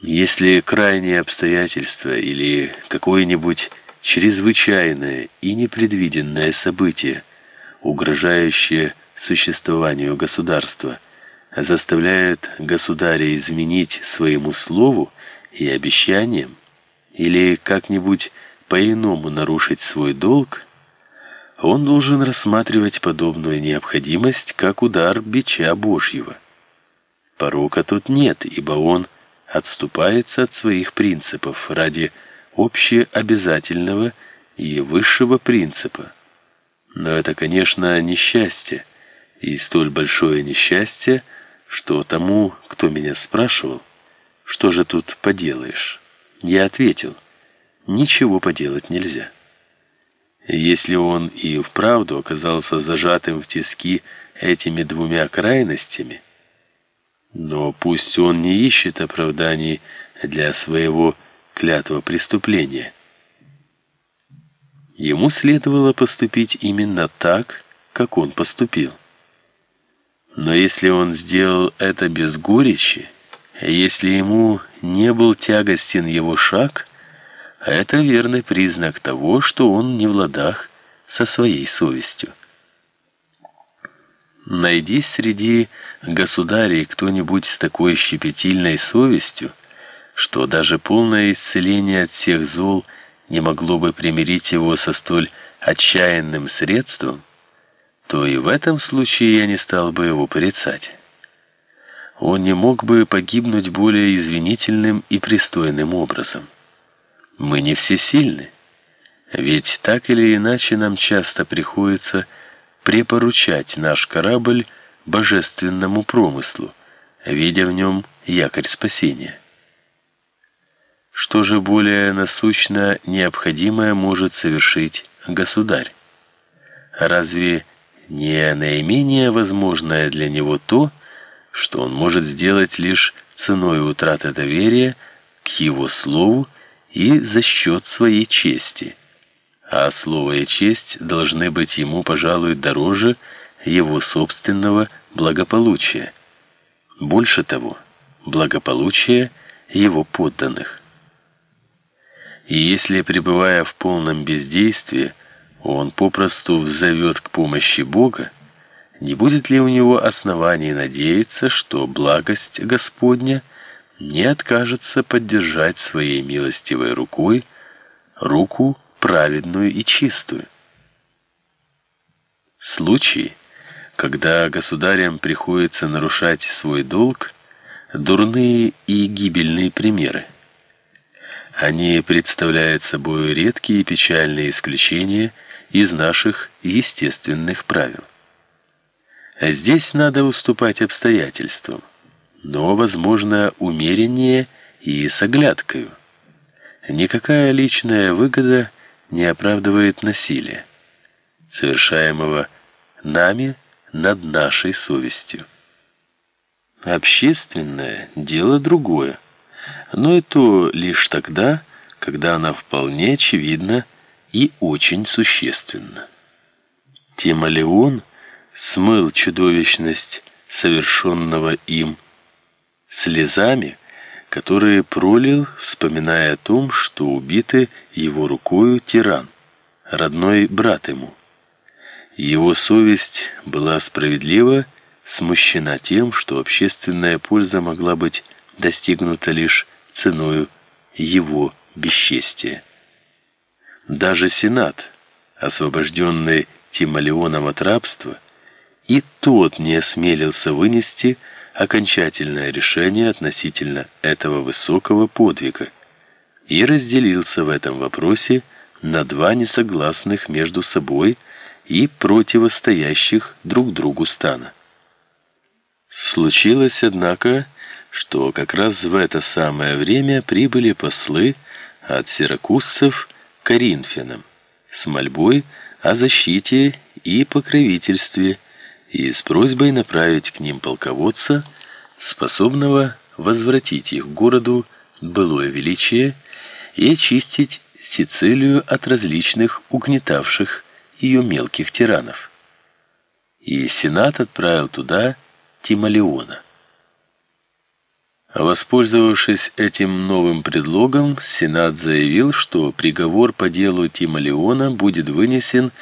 Если крайние обстоятельства или какое-нибудь чрезвычайное и непредвиденное событие, угрожающее существованию государства, заставляют государя изменить своему слову и обещаниям или как-нибудь по-иному нарушить свой долг, он должен рассматривать подобную необходимость как удар бича Божьего. Порока тут нет, ибо он отступается от своих принципов ради общеобязательного и высшего принципа. Но это, конечно, несчастье, и столь большое несчастье, что тому, кто меня спрашивал, что же тут поделаешь, я ответил, ничего поделать нельзя. Если он и вправду оказался зажатым в тиски этими двумя крайностями, но пусть он не ищет оправданий для своего клятва преступления. Ему следовало поступить именно так, как он поступил. Но если он сделал это без горечи, если ему не был тягостен его шаг, это верный признак того, что он не в ладах со своей совестью. Найди среди государей кто-нибудь с такой щепетильной совестью, что даже полное исцеление от всех зол не могло бы примирить его со столь отчаянным средством, то и в этом случае я не стал бы его порицать. Он не мог бы погибнуть более извинительным и пристойным образом. Мы не всесильны, ведь так или иначе нам часто приходится препоручать наш корабль божественному промыслу, видя в нем якорь спасения. Что же более насущно необходимое может совершить государь? Разве не наименее возможное для него то, что он может сделать лишь ценой утраты доверия к его слову и за счет своей чести? А слово и честь должны быть ему, пожалуй, дороже его собственного благополучия. Больше того, благополучия его подданных. И если, пребывая в полном бездействии, он попросту взовет к помощи Бога, не будет ли у него оснований надеяться, что благость Господня не откажется поддержать своей милостивой рукой руку праведную и чистую. Случаи, когда государям приходится нарушать свой долг, дурные и гибельные примеры. Они представляют собой редкие и печальные исключения из наших естественных правил. Здесь надо уступать обстоятельствам, но, возможно, умереннее и с оглядкою. Никакая личная выгода не оправдывает насилие, совершаемого нами над нашей совестью. Общественное дело другое, но и то лишь тогда, когда она вполне очевидна и очень существенна. Тимолеон смыл чудовищность совершенного им слезами, которые пролил, вспоминая о том, что убиты его рукою тиран, родной брат ему. Его совесть была справедлива, смущена тем, что общественная польза могла быть достигнута лишь ценою его бесчестия. Даже Сенат, освобожденный Тимолеоном от рабства, и тот не осмелился вынести окончательное решение относительно этого высокого подвига и разделился в этом вопросе на два несогласных между собой и противостоящих друг другу стана. Случилось, однако, что как раз в это самое время прибыли послы от сиракузцев к Коринфянам с мольбой о защите и покровительстве и с просьбой направить к ним полководца, способного возвратить их городу былое величие и очистить Сицилию от различных угнетавших ее мелких тиранов. И Сенат отправил туда Тимолеона. Воспользовавшись этим новым предлогом, Сенат заявил, что приговор по делу Тима Леона будет вынесен